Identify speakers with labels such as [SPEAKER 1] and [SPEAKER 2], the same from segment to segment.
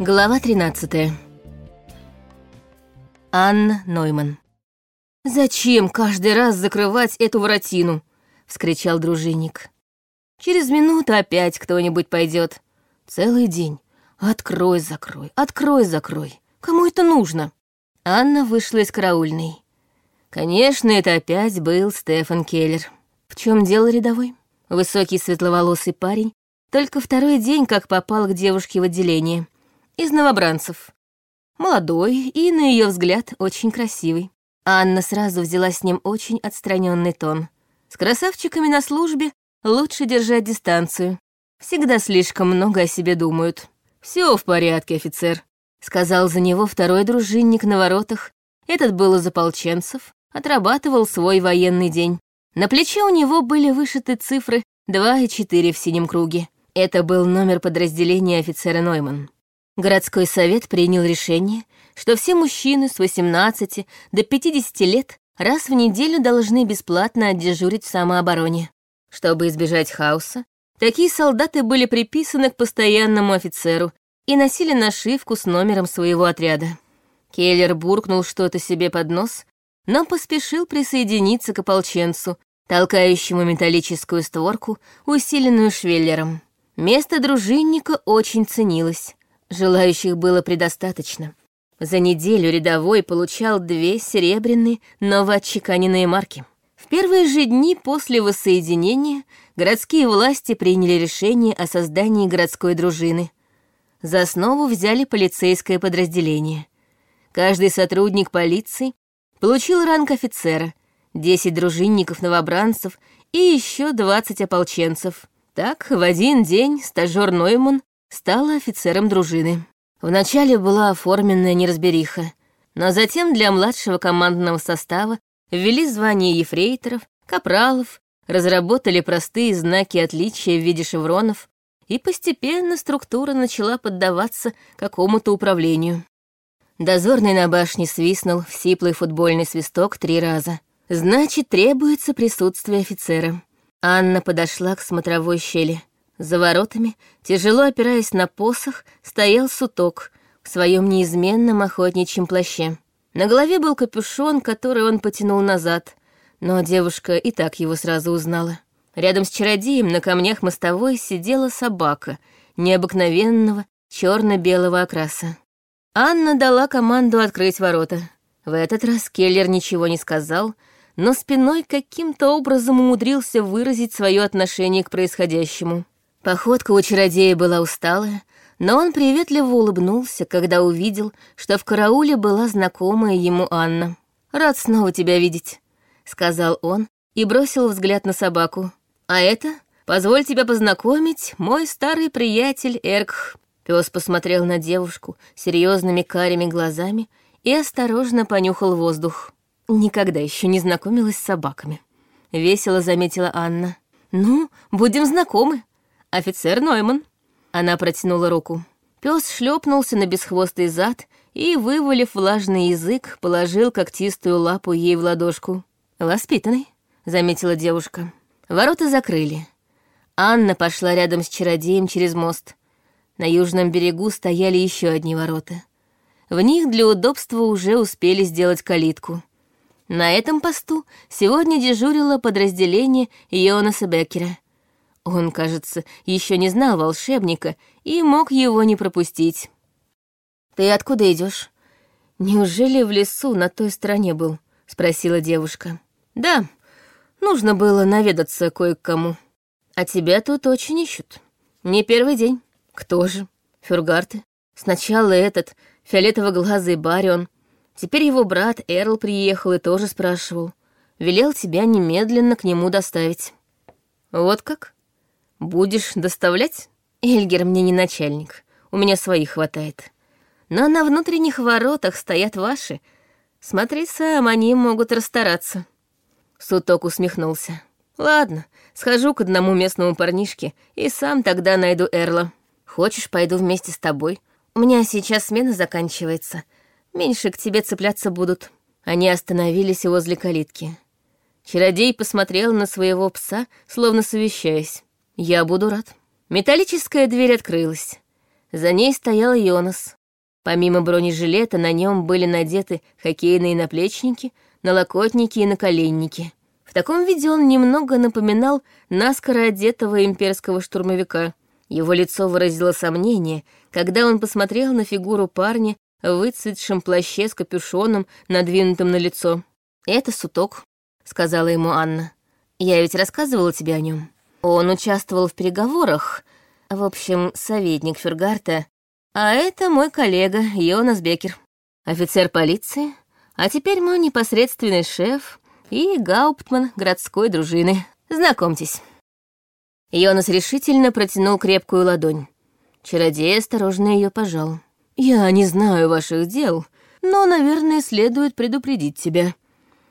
[SPEAKER 1] Глава 13. Анна Нойман. «Зачем каждый раз закрывать эту воротину?» — вскричал дружинник. «Через минуту опять кто-нибудь пойдет. Целый день. Открой, закрой, открой, закрой. Кому это нужно?» Анна вышла из караульной. Конечно, это опять был Стефан Келлер. В чем дело рядовой? Высокий светловолосый парень, только второй день как попал к девушке в отделение — из новобранцев. Молодой и, на ее взгляд, очень красивый. Анна сразу взяла с ним очень отстраненный тон. С красавчиками на службе лучше держать дистанцию. Всегда слишком много о себе думают. Все в порядке, офицер», — сказал за него второй дружинник на воротах. Этот был из ополченцев, отрабатывал свой военный день. На плече у него были вышиты цифры 2 и 4 в синем круге. Это был номер подразделения офицера Нойман. Городской совет принял решение, что все мужчины с 18 до 50 лет раз в неделю должны бесплатно отдежурить в самообороне. Чтобы избежать хаоса, такие солдаты были приписаны к постоянному офицеру и носили нашивку с номером своего отряда. Келлер буркнул что-то себе под нос, но поспешил присоединиться к ополченцу, толкающему металлическую створку, усиленную швеллером. Место дружинника очень ценилось. Желающих было предостаточно. За неделю рядовой получал две серебряные новоотчеканенные марки. В первые же дни после воссоединения городские власти приняли решение о создании городской дружины. За основу взяли полицейское подразделение. Каждый сотрудник полиции получил ранг офицера, 10 дружинников-новобранцев и еще 20 ополченцев. Так, в один день стажер Нойман стала офицером дружины. Вначале была оформленная неразбериха, но затем для младшего командного состава ввели звания ефрейторов, капралов, разработали простые знаки отличия в виде шевронов, и постепенно структура начала поддаваться какому-то управлению. Дозорный на башне свистнул в сиплый футбольный свисток три раза. Значит, требуется присутствие офицера. Анна подошла к смотровой щели. За воротами, тяжело опираясь на посох, стоял суток в своем неизменном охотничьем плаще. На голове был капюшон, который он потянул назад, но девушка и так его сразу узнала. Рядом с чародеем на камнях мостовой сидела собака необыкновенного черно-белого окраса. Анна дала команду открыть ворота. В этот раз Келлер ничего не сказал, но спиной каким-то образом умудрился выразить свое отношение к происходящему. Походка у чародея была усталая, но он приветливо улыбнулся, когда увидел, что в карауле была знакомая ему Анна. «Рад снова тебя видеть», — сказал он и бросил взгляд на собаку. «А это, позволь тебя познакомить, мой старый приятель Эркх». Пес посмотрел на девушку серьезными карими глазами и осторожно понюхал воздух. Никогда еще не знакомилась с собаками. Весело заметила Анна. «Ну, будем знакомы», офицер Нойман». Она протянула руку. Пес шлепнулся на бесхвостый зад и, вывалив влажный язык, положил когтистую лапу ей в ладошку. «Воспитанный», — заметила девушка. Ворота закрыли. Анна пошла рядом с чародеем через мост. На южном берегу стояли еще одни ворота. В них для удобства уже успели сделать калитку. На этом посту сегодня дежурило подразделение Йонаса Беккера — он, кажется, еще не знал волшебника и мог его не пропустить. «Ты откуда идешь? Неужели в лесу на той стороне был?» — спросила девушка. «Да, нужно было наведаться кое к кому. А тебя тут очень ищут. Не первый день. Кто же? Фюргарты. Сначала этот, фиолетово-глазый Барион. Теперь его брат Эрл приехал и тоже спрашивал. Велел тебя немедленно к нему доставить. Вот как?» Будешь доставлять? Эльгер мне не начальник, у меня своих хватает. Но на внутренних воротах стоят ваши. Смотри сам, они могут расстараться. Суток усмехнулся. Ладно, схожу к одному местному парнишке и сам тогда найду Эрла. Хочешь, пойду вместе с тобой? У меня сейчас смена заканчивается. Меньше к тебе цепляться будут. Они остановились возле калитки. Чародей посмотрел на своего пса, словно совещаясь. «Я буду рад». Металлическая дверь открылась. За ней стоял Йонас. Помимо бронежилета на нем были надеты хоккейные наплечники, налокотники и наколенники. В таком виде он немного напоминал наскоро одетого имперского штурмовика. Его лицо выразило сомнение, когда он посмотрел на фигуру парня в выцветшем плаще с капюшоном, надвинутым на лицо. «Это суток», — сказала ему Анна. «Я ведь рассказывала тебе о нем. Он участвовал в переговорах, в общем, советник Фюргарта, а это мой коллега Йонас Бекер, офицер полиции, а теперь мой непосредственный шеф и гауптман городской дружины. Знакомьтесь». Йонас решительно протянул крепкую ладонь. Чародей осторожно ее пожал. «Я не знаю ваших дел, но, наверное, следует предупредить тебя.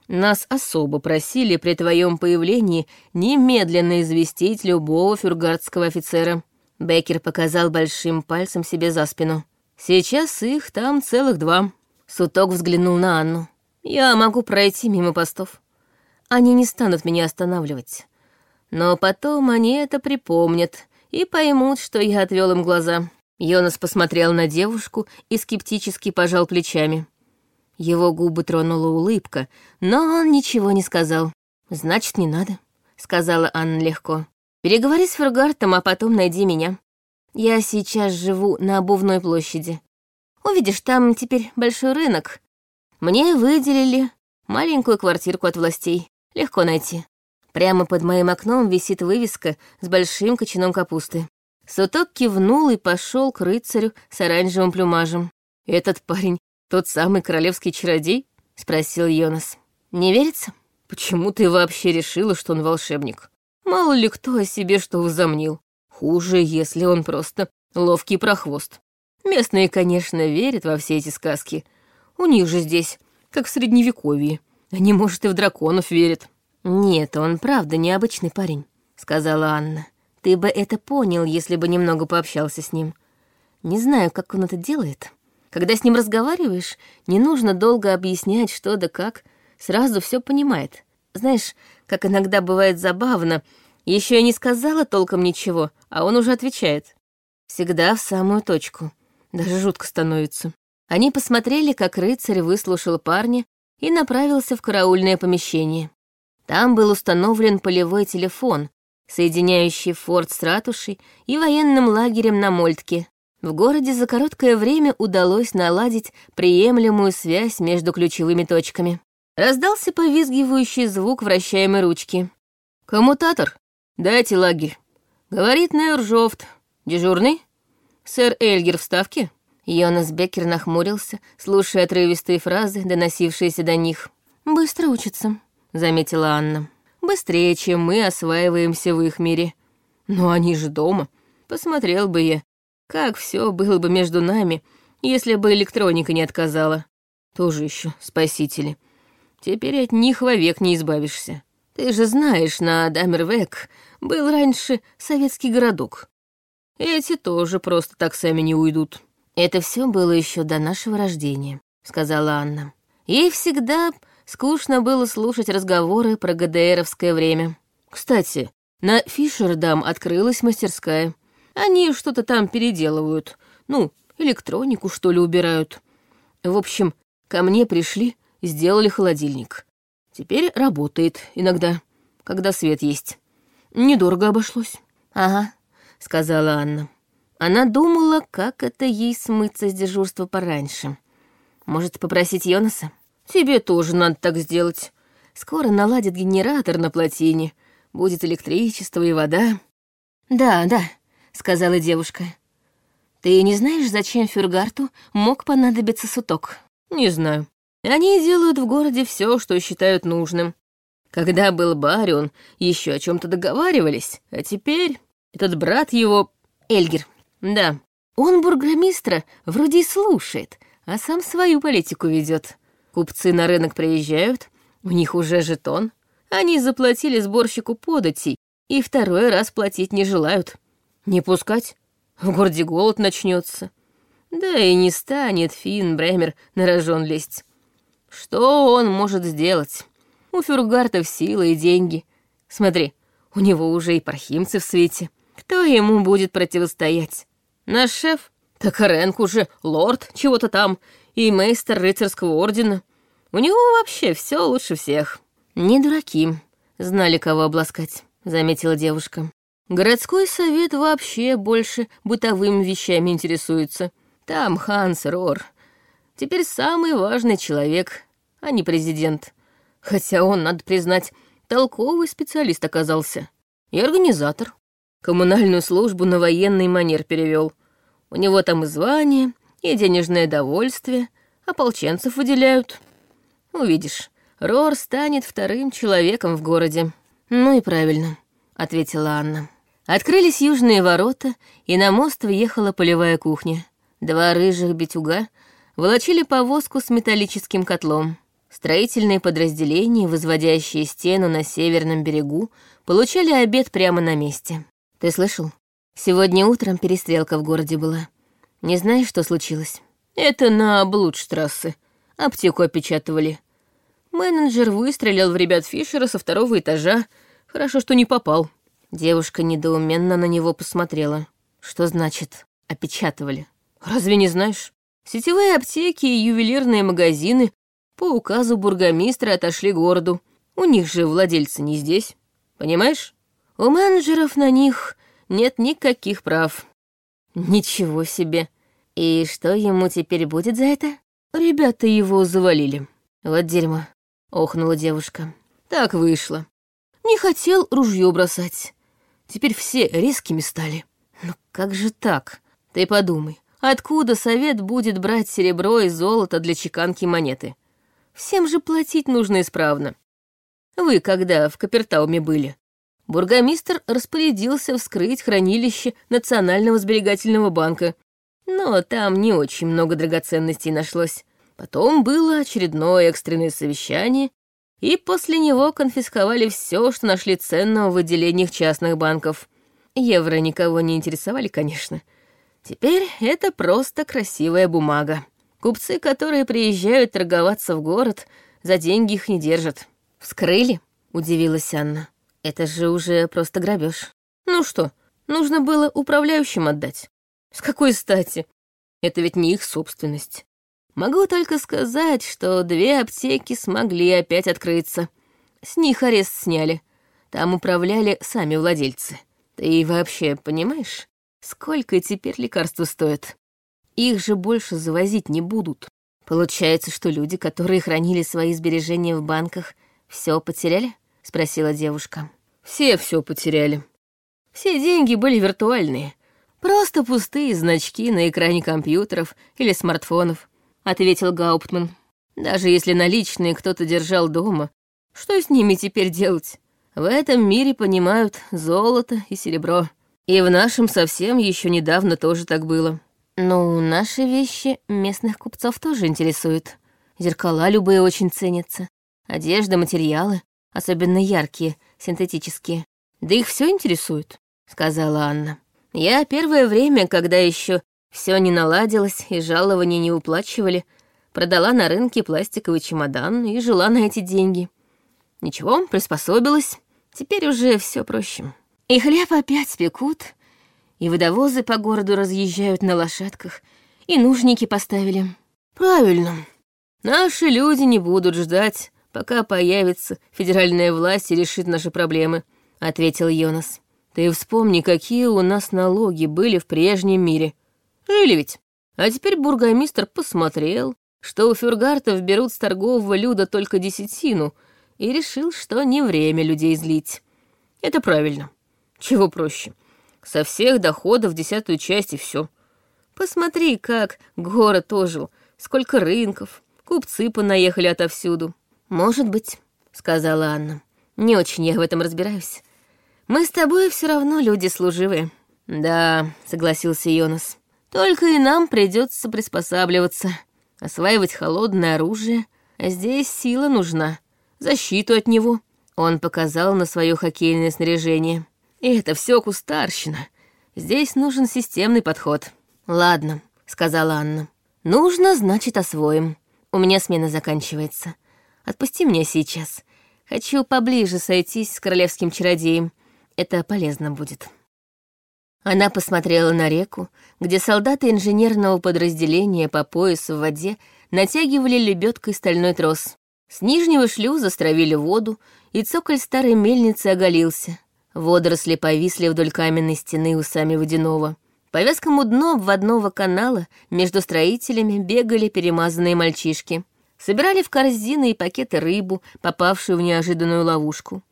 [SPEAKER 1] Нас особо просили при твоем появлении немедленно известить любого фюргардского офицера. Беккер показал большим пальцем себе за спину. «Сейчас их там целых два». Суток взглянул на Анну. «Я могу пройти мимо постов. Они не станут меня останавливать. Но потом они это припомнят и поймут, что я отвел им глаза». Йонас посмотрел на девушку и скептически пожал плечами. Его губы тронула улыбка, но он ничего не сказал. «Значит, не надо», — сказала Анна легко. Переговори с Фергартом, а потом найди меня. Я сейчас живу на обувной площади. Увидишь, там теперь большой рынок. Мне выделили маленькую квартирку от властей. Легко найти. Прямо под моим окном висит вывеска с большим кочаном капусты. Суток кивнул и пошел к рыцарю с оранжевым плюмажем. «Этот парень тот самый королевский чародей?» — спросил Йонас. «Не верится? Почему ты вообще решила, что он волшебник?» Мало ли кто о себе что возомнил. Хуже, если он просто ловкий прохвост. Местные, конечно, верят во все эти сказки. У них же здесь, как в Средневековье. Они, может, и в драконов верят. «Нет, он правда необычный парень», — сказала Анна. «Ты бы это понял, если бы немного пообщался с ним. Не знаю, как он это делает. Когда с ним разговариваешь, не нужно долго объяснять, что да как, сразу все понимает. Знаешь, как иногда бывает забавно, еще и не сказала толком ничего, а он уже отвечает. Всегда в самую точку. Даже жутко становится. Они посмотрели, как рыцарь выслушал парня и направился в караульное помещение. Там был установлен полевой телефон, соединяющий форт с ратушей и военным лагерем на Мольтке. В городе за короткое время удалось наладить приемлемую связь между ключевыми точками. Раздался повизгивающий звук вращаемой ручки. «Коммутатор, дайте лагерь», — говорит Нейржофт. «Дежурный? Сэр Эльгер в ставке?» Йонас Беккер нахмурился, слушая отрывистые фразы, доносившиеся до них. «Быстро учатся», — заметила Анна. «Быстрее, чем мы осваиваемся в их мире. Но они же дома. Посмотрел бы я, как все было бы между нами, если бы электроника не отказала. Тоже еще спасители. Теперь от них вовек не избавишься. Ты же знаешь, на Дамервек был раньше советский городок. Эти тоже просто так сами не уйдут. Это все было еще до нашего рождения, сказала Анна. Ей всегда скучно было слушать разговоры про ГДРовское время. Кстати, на Фишердам открылась мастерская. Они что-то там переделывают. Ну, электронику, что ли, убирают. В общем, ко мне пришли сделали холодильник. Теперь работает иногда, когда свет есть. Недорого обошлось. Ага, сказала Анна. Она думала, как это ей смыться с дежурства пораньше. Может, попросить Йонаса? Тебе тоже надо так сделать. Скоро наладит генератор на плотине. Будет электричество и вода. Да, да, сказала девушка. Ты не знаешь, зачем Фюргарту мог понадобиться суток? Не знаю. Они делают в городе все, что считают нужным. Когда был Барион, еще о чем-то договаривались, а теперь этот брат его... Эльгер. Да, он бургомистра вроде и слушает, а сам свою политику ведет. Купцы на рынок приезжают, у них уже жетон. Они заплатили сборщику податей и второй раз платить не желают. Не пускать? В городе голод начнется. Да и не станет Финн Бремер на рожон лезть. Что он может сделать? У Фюргартов сила и деньги. Смотри, у него уже и пархимцы в свете. Кто ему будет противостоять? Наш шеф? Так Рэнк уже лорд чего-то там и мейстер рыцарского ордена. У него вообще все лучше всех. Не дураки, знали, кого обласкать, заметила девушка. Городской совет вообще больше бытовыми вещами интересуется. Там Ханс Рор. Теперь самый важный человек, а не президент. Хотя он, надо признать, толковый специалист оказался. И организатор. Коммунальную службу на военный манер перевел. У него там и звание, и денежное довольствие, ополченцев выделяют. Увидишь, Рор станет вторым человеком в городе. Ну и правильно, ответила Анна. Открылись южные ворота, и на мост въехала полевая кухня. Два рыжих битюга волочили повозку с металлическим котлом. Строительные подразделения, возводящие стену на северном берегу, получали обед прямо на месте. Ты слышал? Сегодня утром перестрелка в городе была. Не знаешь, что случилось? Это на Блудштрассе. Аптеку опечатывали. Менеджер выстрелил в ребят Фишера со второго этажа. Хорошо, что не попал. Девушка недоуменно на него посмотрела. Что значит «опечатывали»? Разве не знаешь? Сетевые аптеки и ювелирные магазины по указу бургомистра отошли городу. У них же владельцы не здесь. Понимаешь? У менеджеров на них нет никаких прав. Ничего себе. И что ему теперь будет за это? Ребята его завалили. Вот дерьмо. Охнула девушка. Так вышло. Не хотел ружье бросать. Теперь все резкими стали. Ну как же так? Ты подумай, откуда совет будет брать серебро и золото для чеканки монеты? Всем же платить нужно исправно. Вы когда в Капертауме были? Бургомистр распорядился вскрыть хранилище Национального сберегательного банка, но там не очень много драгоценностей нашлось. Потом было очередное экстренное совещание, и после него конфисковали все, что нашли ценного в отделениях частных банков. Евро никого не интересовали, конечно. Теперь это просто красивая бумага. Купцы, которые приезжают торговаться в город, за деньги их не держат. «Вскрыли?» — удивилась Анна. «Это же уже просто грабеж. Ну что, нужно было управляющим отдать. С какой стати? Это ведь не их собственность. Могу только сказать, что две аптеки смогли опять открыться. С них арест сняли. Там управляли сами владельцы. Ты вообще понимаешь, сколько теперь лекарства стоят? Их же больше завозить не будут. Получается, что люди, которые хранили свои сбережения в банках, все потеряли? Спросила девушка. Все все потеряли. Все деньги были виртуальные. Просто пустые значки на экране компьютеров или смартфонов ответил Гауптман. Даже если наличные кто-то держал дома, что с ними теперь делать? В этом мире понимают золото и серебро. И в нашем совсем еще недавно тоже так было. Ну, наши вещи местных купцов тоже интересуют. Зеркала любые очень ценятся. Одежда, материалы, особенно яркие, синтетические. Да их все интересует, сказала Анна. Я первое время, когда еще все не наладилось и жалования не уплачивали. Продала на рынке пластиковый чемодан и жила на эти деньги. Ничего, приспособилась. Теперь уже все проще. И хлеб опять спекут, и водовозы по городу разъезжают на лошадках, и нужники поставили. Правильно. Наши люди не будут ждать, пока появится федеральная власть и решит наши проблемы, ответил Йонас. Ты вспомни, какие у нас налоги были в прежнем мире. Жили ведь. А теперь бургомистр посмотрел, что у фюргартов берут с торгового люда только десятину, и решил, что не время людей злить. Это правильно. Чего проще? Со всех доходов десятую часть и все. Посмотри, как город ожил, сколько рынков, купцы понаехали отовсюду. Может быть, сказала Анна. Не очень я в этом разбираюсь. Мы с тобой все равно люди служивые. Да, согласился Йонас. Только и нам придется приспосабливаться, осваивать холодное оружие, а здесь сила нужна, защиту от него. Он показал на свое хоккейное снаряжение. И это все кустарщина. Здесь нужен системный подход. Ладно, сказала Анна. Нужно, значит, освоим. У меня смена заканчивается. Отпусти меня сейчас. Хочу поближе сойтись с королевским чародеем. Это полезно будет. Она посмотрела на реку, где солдаты инженерного подразделения по поясу в воде натягивали лебедкой стальной трос. С нижнего шлюза стравили воду, и цоколь старой мельницы оголился. Водоросли повисли вдоль каменной стены у сами водяного. По вязкому дну обводного канала между строителями бегали перемазанные мальчишки. Собирали в корзины и пакеты рыбу, попавшую в неожиданную ловушку.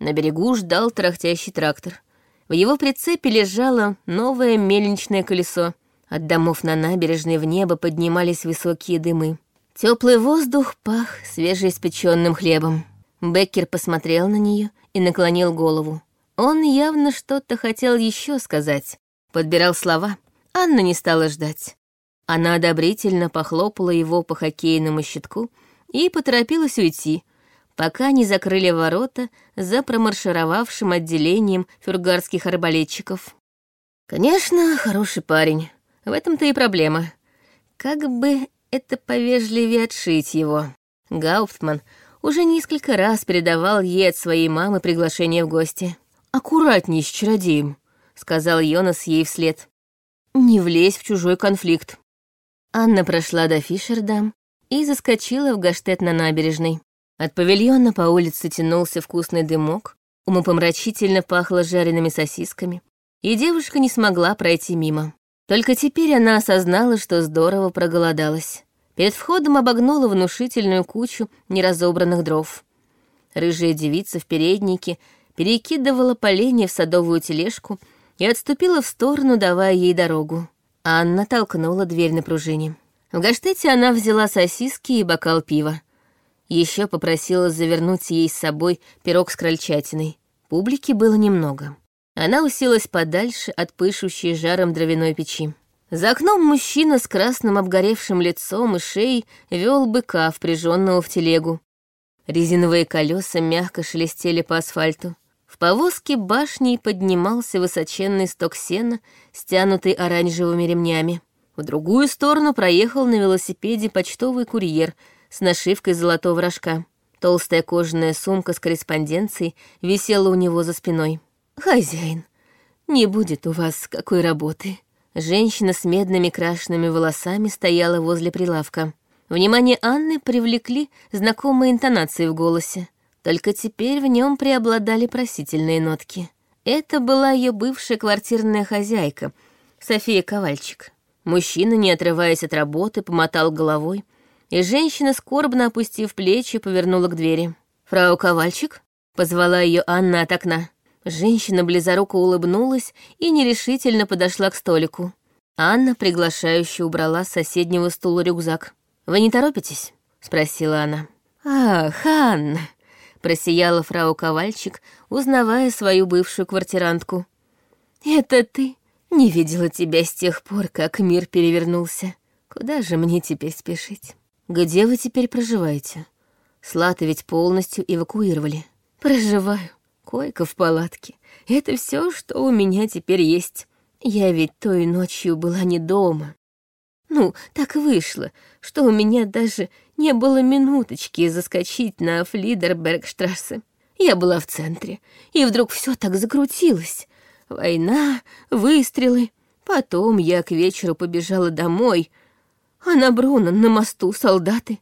[SPEAKER 1] На берегу ждал трахтящий трактор. В его прицепе лежало новое мельничное колесо. От домов на набережной в небо поднимались высокие дымы. Теплый воздух пах свежеиспеченным хлебом. Беккер посмотрел на нее и наклонил голову. Он явно что-то хотел еще сказать. Подбирал слова. Анна не стала ждать. Она одобрительно похлопала его по хоккейному щитку и поторопилась уйти, пока не закрыли ворота за промаршировавшим отделением фюргарских арбалетчиков. Конечно, хороший парень. В этом-то и проблема. Как бы это повежливее отшить его. Гауптман уже несколько раз передавал ей от своей мамы приглашение в гости. «Аккуратней с чародеем», — сказал Йонас ей вслед. «Не влезь в чужой конфликт». Анна прошла до Фишердам и заскочила в Гаштет на набережной. От павильона по улице тянулся вкусный дымок, умопомрачительно пахло жареными сосисками, и девушка не смогла пройти мимо. Только теперь она осознала, что здорово проголодалась. Перед входом обогнула внушительную кучу неразобранных дров. Рыжая девица в переднике перекидывала поленья в садовую тележку и отступила в сторону, давая ей дорогу. Анна толкнула дверь на пружине. В Гаштете она взяла сосиски и бокал пива. Еще попросила завернуть ей с собой пирог с крольчатиной. Публики было немного. Она уселась подальше от пышущей жаром дровяной печи. За окном мужчина с красным обгоревшим лицом и шеей вел быка, впряженного в телегу. Резиновые колеса мягко шелестели по асфальту. В повозке башней поднимался высоченный сток сена, стянутый оранжевыми ремнями. В другую сторону проехал на велосипеде почтовый курьер с нашивкой золотого рожка. Толстая кожаная сумка с корреспонденцией висела у него за спиной. «Хозяин, не будет у вас какой работы». Женщина с медными крашенными волосами стояла возле прилавка. Внимание Анны привлекли знакомые интонации в голосе. Только теперь в нем преобладали просительные нотки. Это была ее бывшая квартирная хозяйка, София Ковальчик. Мужчина, не отрываясь от работы, помотал головой, и женщина, скорбно опустив плечи, повернула к двери. «Фрау Ковальчик?» — позвала ее Анна от окна. Женщина близоруко улыбнулась и нерешительно подошла к столику. Анна приглашающе убрала с соседнего стула рюкзак. «Вы не торопитесь?» — спросила она. «Ах, Анна!» — просияла фрау Ковальчик, узнавая свою бывшую квартирантку. «Это ты? Не видела тебя с тех пор, как мир перевернулся. Куда же мне теперь спешить? Где вы теперь проживаете? Слаты ведь полностью эвакуировали. Проживаю. Койка в палатке. Это все, что у меня теперь есть. Я ведь той ночью была не дома. Ну, так вышло, что у меня даже не было минуточки заскочить на Флидербергштрассе. Я была в центре, и вдруг все так закрутилось. Война, выстрелы. Потом я к вечеру побежала домой, а на Бруно на мосту солдаты.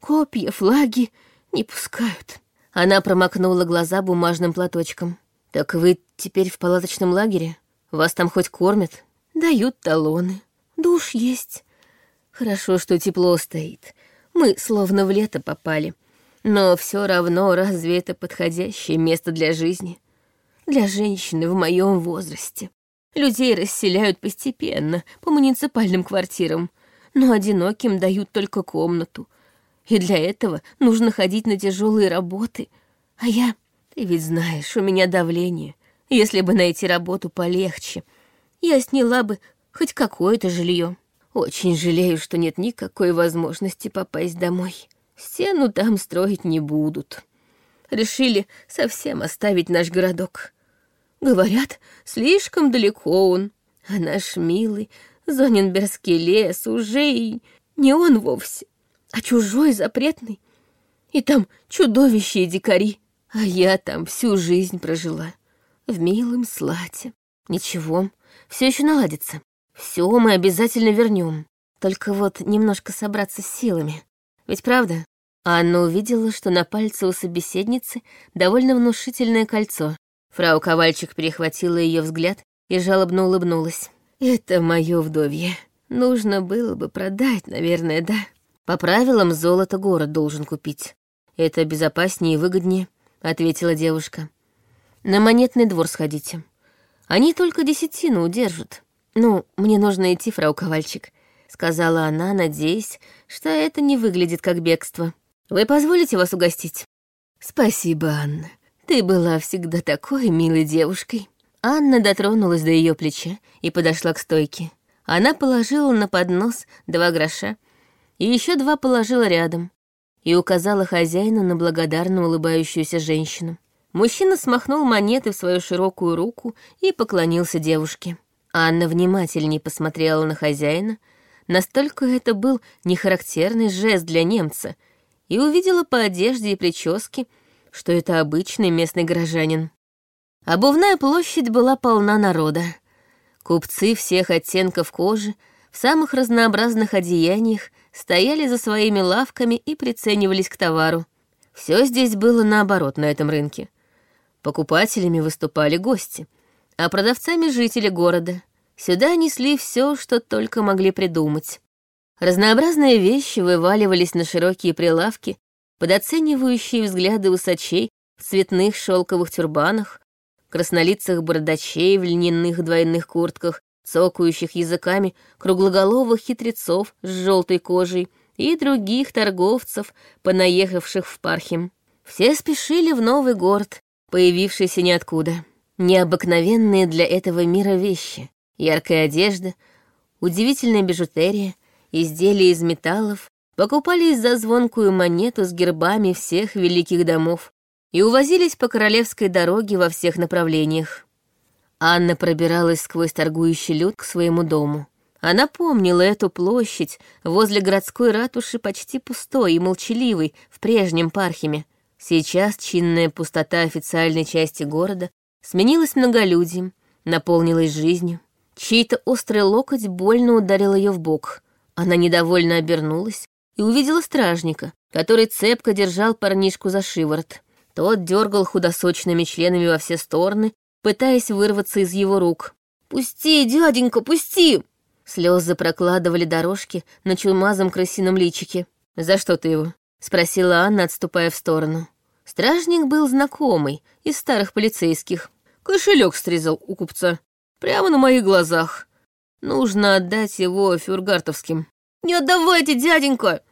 [SPEAKER 1] Копья, флаги не пускают. Она промокнула глаза бумажным платочком. «Так вы теперь в палаточном лагере? Вас там хоть кормят?» «Дают талоны. Душ есть. Хорошо, что тепло стоит. Мы словно в лето попали. Но все равно разве это подходящее место для жизни? Для женщины в моем возрасте. Людей расселяют постепенно, по муниципальным квартирам, но одиноким дают только комнату, и для этого нужно ходить на тяжелые работы. А я, ты ведь знаешь, у меня давление. Если бы найти работу полегче, я сняла бы хоть какое-то жилье. Очень жалею, что нет никакой возможности попасть домой. Стену там строить не будут. Решили совсем оставить наш городок. Говорят, слишком далеко он, а наш милый Зоненбергский лес уже и не он вовсе а чужой запретный. И там чудовища и дикари. А я там всю жизнь прожила, в милом слате. Ничего, все еще наладится. Все мы обязательно вернем. Только вот немножко собраться с силами. Ведь правда? Анна увидела, что на пальце у собеседницы довольно внушительное кольцо. Фрау Ковальчик перехватила ее взгляд и жалобно улыбнулась. «Это мое вдовье. Нужно было бы продать, наверное, да? По правилам, золото город должен купить. Это безопаснее и выгоднее», — ответила девушка. «На монетный двор сходите. Они только десятину удержат. Ну, мне нужно идти, фрау Ковальчик», — сказала она, надеясь, что это не выглядит как бегство. «Вы позволите вас угостить?» «Спасибо, Анна. Ты была всегда такой милой девушкой». Анна дотронулась до ее плеча и подошла к стойке. Она положила на поднос два гроша и еще два положила рядом и указала хозяину на благодарно улыбающуюся женщину. Мужчина смахнул монеты в свою широкую руку и поклонился девушке. Анна внимательнее посмотрела на хозяина, настолько это был нехарактерный жест для немца, и увидела по одежде и прическе, что это обычный местный горожанин. Обувная площадь была полна народа. Купцы всех оттенков кожи в самых разнообразных одеяниях стояли за своими лавками и приценивались к товару. Все здесь было наоборот на этом рынке. Покупателями выступали гости, а продавцами жители города. Сюда несли все, что только могли придумать. Разнообразные вещи вываливались на широкие прилавки под оценивающие взгляды усачей в цветных шелковых тюрбанах, краснолицых бородачей в льняных двойных куртках, цокающих языками круглоголовых хитрецов с желтой кожей и других торговцев, понаехавших в Пархим. Все спешили в новый город, появившийся ниоткуда. Необыкновенные для этого мира вещи, яркая одежда, удивительная бижутерия, изделия из металлов покупались за звонкую монету с гербами всех великих домов, и увозились по королевской дороге во всех направлениях. Анна пробиралась сквозь торгующий люд к своему дому. Она помнила эту площадь возле городской ратуши почти пустой и молчаливой в прежнем Пархиме. Сейчас чинная пустота официальной части города сменилась многолюдием, наполнилась жизнью. Чей-то острый локоть больно ударил ее в бок. Она недовольно обернулась и увидела стражника, который цепко держал парнишку за шиворот. Тот дергал худосочными членами во все стороны, пытаясь вырваться из его рук. «Пусти, дяденька, пусти!» Слезы прокладывали дорожки на чумазом крысином личике. «За что ты его?» — спросила Анна, отступая в сторону. Стражник был знакомый, из старых полицейских. Кошелек срезал у купца. Прямо на моих глазах. Нужно отдать его фюргартовским. «Не отдавайте, дяденька!»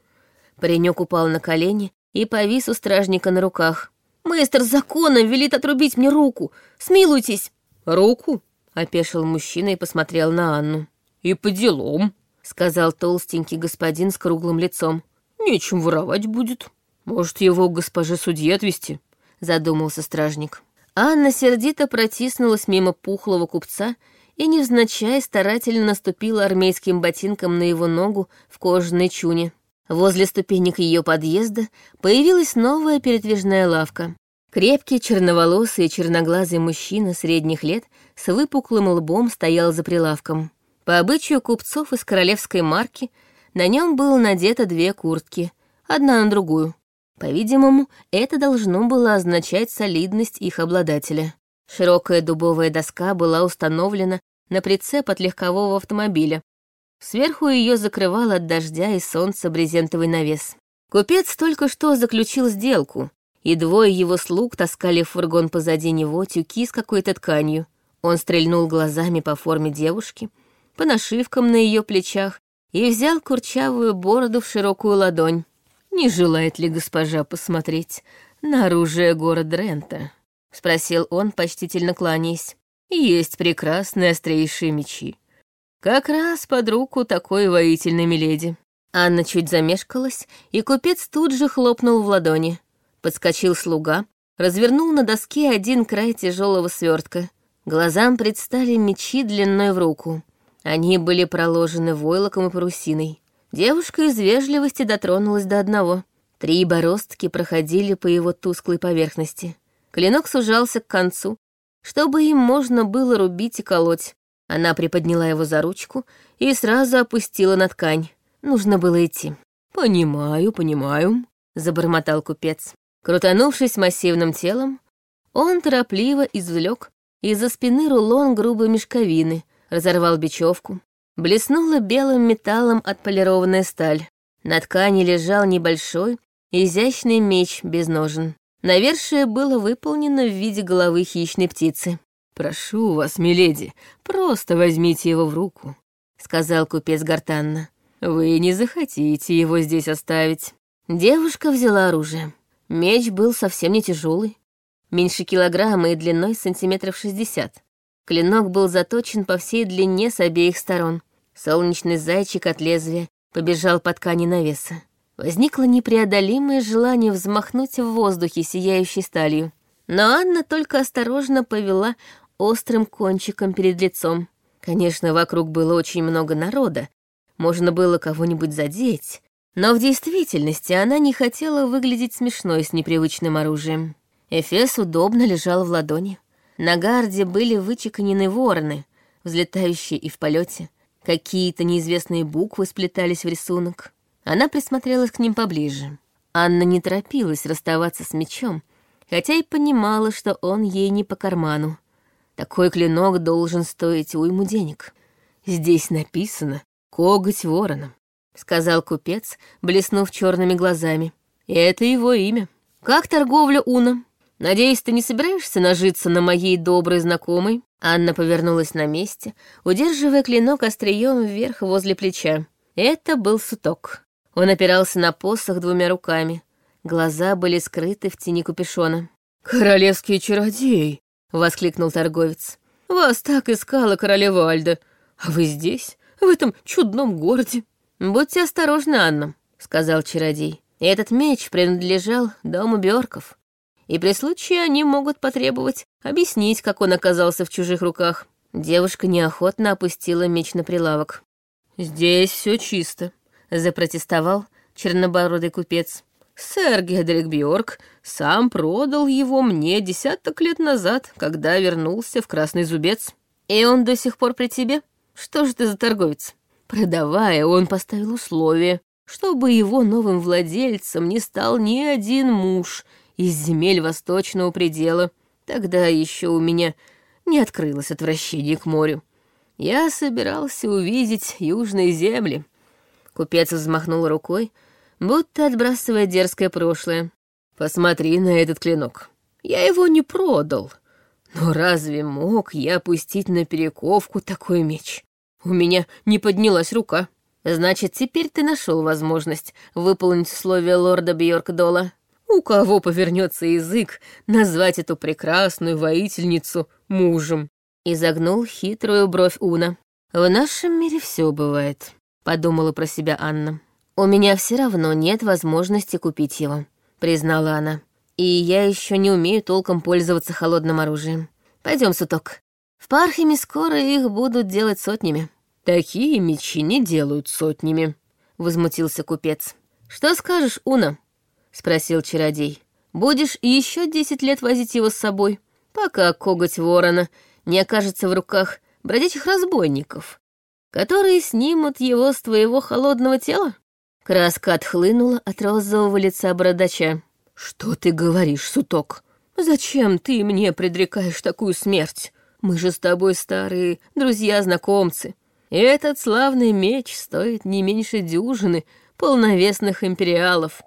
[SPEAKER 1] Паренек упал на колени и повис у стражника на руках. Мастер закона велит отрубить мне руку. Смилуйтесь!» «Руку?» — опешил мужчина и посмотрел на Анну. «И по делам», — сказал толстенький господин с круглым лицом. «Нечем воровать будет. Может, его к госпоже судье отвезти?» — задумался стражник. Анна сердито протиснулась мимо пухлого купца и невзначай старательно наступила армейским ботинком на его ногу в кожаной чуне. Возле ступенек ее подъезда появилась новая передвижная лавка. Крепкий, черноволосый и черноглазый мужчина средних лет с выпуклым лбом стоял за прилавком. По обычаю купцов из королевской марки на нем было надето две куртки, одна на другую. По-видимому, это должно было означать солидность их обладателя. Широкая дубовая доска была установлена на прицеп от легкового автомобиля, Сверху ее закрывал от дождя и солнца брезентовый навес. Купец только что заключил сделку, и двое его слуг таскали в фургон позади него тюки с какой-то тканью. Он стрельнул глазами по форме девушки, по нашивкам на ее плечах и взял курчавую бороду в широкую ладонь. «Не желает ли госпожа посмотреть на оружие города Рента?» — спросил он, почтительно кланяясь. «Есть прекрасные острейшие мечи. Как раз под руку такой воительной миледи. Анна чуть замешкалась, и купец тут же хлопнул в ладони. Подскочил слуга, развернул на доске один край тяжелого свертка. Глазам предстали мечи длиной в руку. Они были проложены войлоком и парусиной. Девушка из вежливости дотронулась до одного. Три бороздки проходили по его тусклой поверхности. Клинок сужался к концу, чтобы им можно было рубить и колоть. Она приподняла его за ручку и сразу опустила на ткань. Нужно было идти. «Понимаю, понимаю», — забормотал купец. Крутанувшись массивным телом, он торопливо извлек из-за спины рулон грубой мешковины, разорвал бечевку. Блеснула белым металлом отполированная сталь. На ткани лежал небольшой, изящный меч без ножен. Навершие было выполнено в виде головы хищной птицы. «Прошу вас, миледи, просто возьмите его в руку», — сказал купец гортанно. «Вы не захотите его здесь оставить». Девушка взяла оружие. Меч был совсем не тяжелый, меньше килограмма и длиной сантиметров шестьдесят. Клинок был заточен по всей длине с обеих сторон. Солнечный зайчик от лезвия побежал по ткани навеса. Возникло непреодолимое желание взмахнуть в воздухе сияющей сталью. Но Анна только осторожно повела острым кончиком перед лицом. Конечно, вокруг было очень много народа, можно было кого-нибудь задеть, но в действительности она не хотела выглядеть смешной с непривычным оружием. Эфес удобно лежал в ладони. На гарде были вычеканены вороны, взлетающие и в полете. Какие-то неизвестные буквы сплетались в рисунок. Она присмотрелась к ним поближе. Анна не торопилась расставаться с мечом, хотя и понимала, что он ей не по карману. Такой клинок должен стоить уйму денег. Здесь написано «Коготь ворона», — сказал купец, блеснув черными глазами. Это его имя. «Как торговля Уна? Надеюсь, ты не собираешься нажиться на моей доброй знакомой?» Анна повернулась на месте, удерживая клинок острием вверх возле плеча. Это был суток. Он опирался на посох двумя руками. Глаза были скрыты в тени капюшона. «Королевский чародей!» — воскликнул торговец. «Вас так искала королева Альда. А вы здесь, в этом чудном городе?» «Будьте осторожны, Анна», — сказал чародей. «Этот меч принадлежал дому Бёрков, и при случае они могут потребовать объяснить, как он оказался в чужих руках». Девушка неохотно опустила меч на прилавок. «Здесь все чисто», запротестовал чернобородый купец. «Сэр Гедрик Бьорк сам продал его мне десяток лет назад, когда вернулся в Красный Зубец. И он до сих пор при тебе? Что же ты за торговец?» Продавая, он поставил условие, чтобы его новым владельцем не стал ни один муж из земель восточного предела. Тогда еще у меня не открылось отвращение к морю. Я собирался увидеть южные земли, Купец взмахнул рукой, будто отбрасывая дерзкое прошлое. «Посмотри на этот клинок. Я его не продал. Но разве мог я пустить на перековку такой меч? У меня не поднялась рука. Значит, теперь ты нашел возможность выполнить условия лорда Бьоркдола. У кого повернется язык назвать эту прекрасную воительницу мужем?» Изогнул хитрую бровь Уна. «В нашем мире все бывает. — подумала про себя Анна. «У меня все равно нет возможности купить его», — признала она. «И я еще не умею толком пользоваться холодным оружием. Пойдем, Суток. В Пархиме скоро их будут делать сотнями». «Такие мечи не делают сотнями», — возмутился купец. «Что скажешь, Уна?» — спросил чародей. «Будешь еще десять лет возить его с собой, пока коготь ворона не окажется в руках бродячих разбойников, которые снимут его с твоего холодного тела?» Краска отхлынула от розового лица бородача. «Что ты говоришь, суток? Зачем ты мне предрекаешь такую смерть? Мы же с тобой старые друзья-знакомцы. Этот славный меч стоит не меньше дюжины полновесных империалов.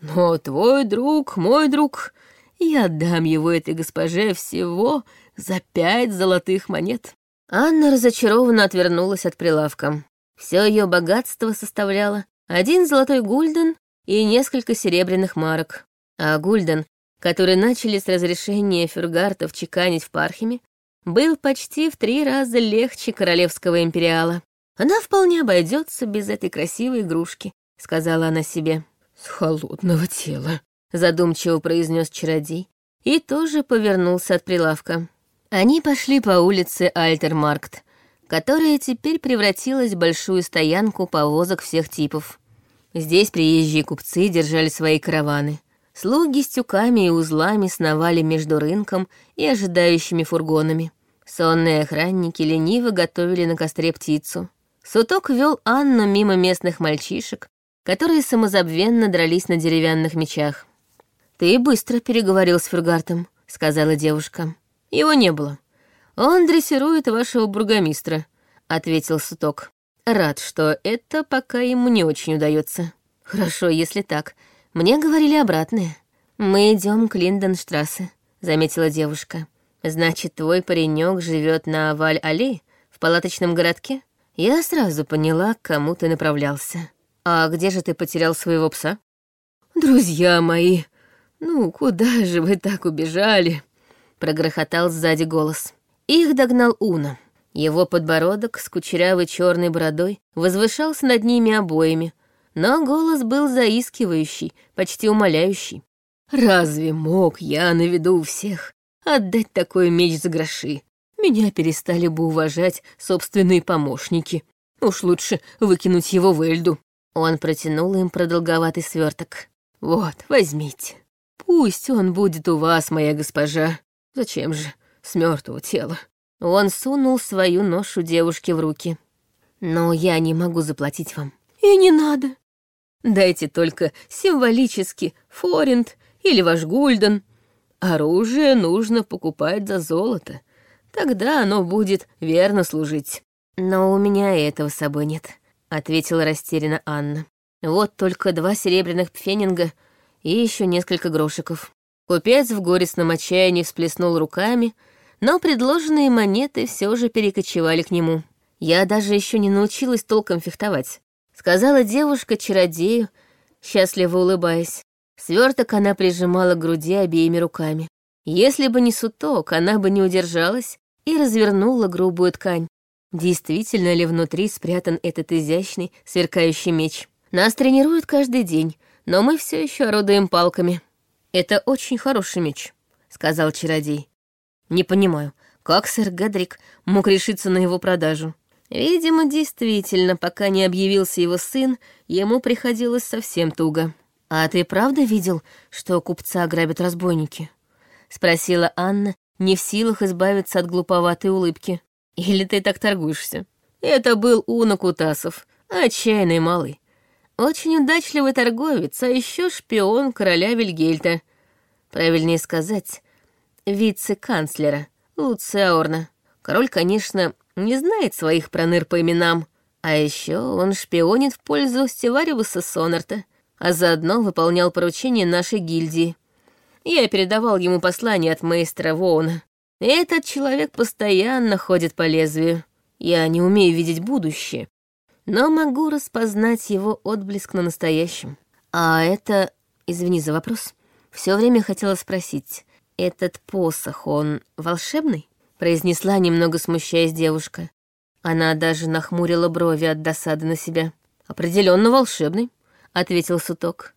[SPEAKER 1] Но твой друг, мой друг, я отдам его этой госпоже всего за пять золотых монет. Анна разочарованно отвернулась от прилавка. Все ее богатство составляло один золотой гульден и несколько серебряных марок. А гульден, который начали с разрешения фюргартов чеканить в Пархиме, был почти в три раза легче королевского империала. Она вполне обойдется без этой красивой игрушки, сказала она себе. С холодного тела, задумчиво произнес чародей и тоже повернулся от прилавка. Они пошли по улице Альтермаркт, которая теперь превратилась в большую стоянку повозок всех типов. Здесь приезжие купцы держали свои караваны. Слуги с тюками и узлами сновали между рынком и ожидающими фургонами. Сонные охранники лениво готовили на костре птицу. Суток вел Анну мимо местных мальчишек, которые самозабвенно дрались на деревянных мечах. «Ты быстро переговорил с Фюргартом», — сказала девушка. «Его не было. Он дрессирует вашего бургомистра», — ответил Суток. «Рад, что это пока ему не очень удается. Хорошо, если так. Мне говорили обратное. Мы идем к Линденштрассе, заметила девушка. Значит, твой паренек живет на Валь-Али, в палаточном городке? Я сразу поняла, к кому ты направлялся. А где же ты потерял своего пса? Друзья мои, ну куда же вы так убежали? Прогрохотал сзади голос. Их догнал Уна. Его подбородок с кучерявой черной бородой возвышался над ними обоими, но голос был заискивающий, почти умоляющий. «Разве мог я на виду у всех отдать такой меч за гроши? Меня перестали бы уважать собственные помощники. Уж лучше выкинуть его в Эльду». Он протянул им продолговатый сверток. «Вот, возьмите. Пусть он будет у вас, моя госпожа. Зачем же с мертвого тела?» Он сунул свою ношу девушке в руки. «Но я не могу заплатить вам». «И не надо», Дайте только символически форинт или ваш гульден. Оружие нужно покупать за золото. Тогда оно будет верно служить. Но у меня этого с собой нет, ответила растерянно Анна. Вот только два серебряных пфенинга и еще несколько грошиков. Купец в горестном отчаянии всплеснул руками, но предложенные монеты все же перекочевали к нему. Я даже еще не научилась толком фехтовать сказала девушка-чародею, счастливо улыбаясь. Сверток она прижимала к груди обеими руками. Если бы не суток, она бы не удержалась и развернула грубую ткань. Действительно ли внутри спрятан этот изящный, сверкающий меч? Нас тренируют каждый день, но мы все еще орудуем палками. Это очень хороший меч, сказал чародей. Не понимаю, как сэр Гадрик мог решиться на его продажу? Видимо, действительно, пока не объявился его сын, ему приходилось совсем туго. «А ты правда видел, что купца грабят разбойники?» — спросила Анна, не в силах избавиться от глуповатой улыбки. «Или ты так торгуешься?» Это был Уна Кутасов, отчаянный малый. Очень удачливый торговец, а еще шпион короля Вильгельта. Правильнее сказать, вице-канцлера Луция Орна. Король, конечно, не знает своих проныр по именам. А еще он шпионит в пользу Стевариуса Сонарта, а заодно выполнял поручения нашей гильдии. Я передавал ему послание от мейстера Воуна. Этот человек постоянно ходит по лезвию. Я не умею видеть будущее, но могу распознать его отблеск на настоящем. А это... Извини за вопрос. Все время хотела спросить, этот посох, он волшебный? произнесла, немного смущаясь девушка. Она даже нахмурила брови от досады на себя. Определенно волшебный, ответил Суток.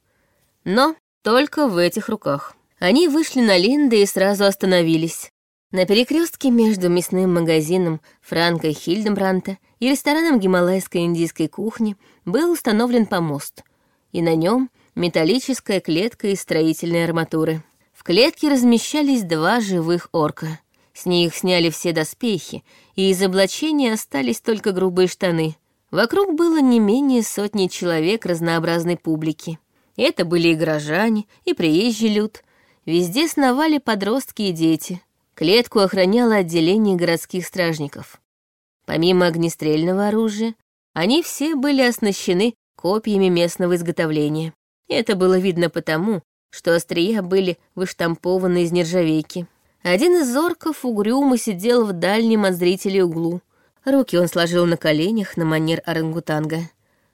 [SPEAKER 1] Но только в этих руках. Они вышли на Линды и сразу остановились. На перекрестке между мясным магазином Франка и Хильдембранта и рестораном гималайской индийской кухни был установлен помост, и на нем металлическая клетка из строительной арматуры. Клетке размещались два живых орка. С них сняли все доспехи, и из облачения остались только грубые штаны. Вокруг было не менее сотни человек разнообразной публики. Это были и горожане, и приезжий люд. Везде сновали подростки и дети. Клетку охраняло отделение городских стражников. Помимо огнестрельного оружия, они все были оснащены копьями местного изготовления. Это было видно потому, что острия были выштампованы из нержавейки. Один из зорков угрюмо сидел в дальнем от зрителей углу. Руки он сложил на коленях на манер орангутанга.